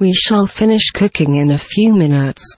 We shall finish cooking in a few minutes.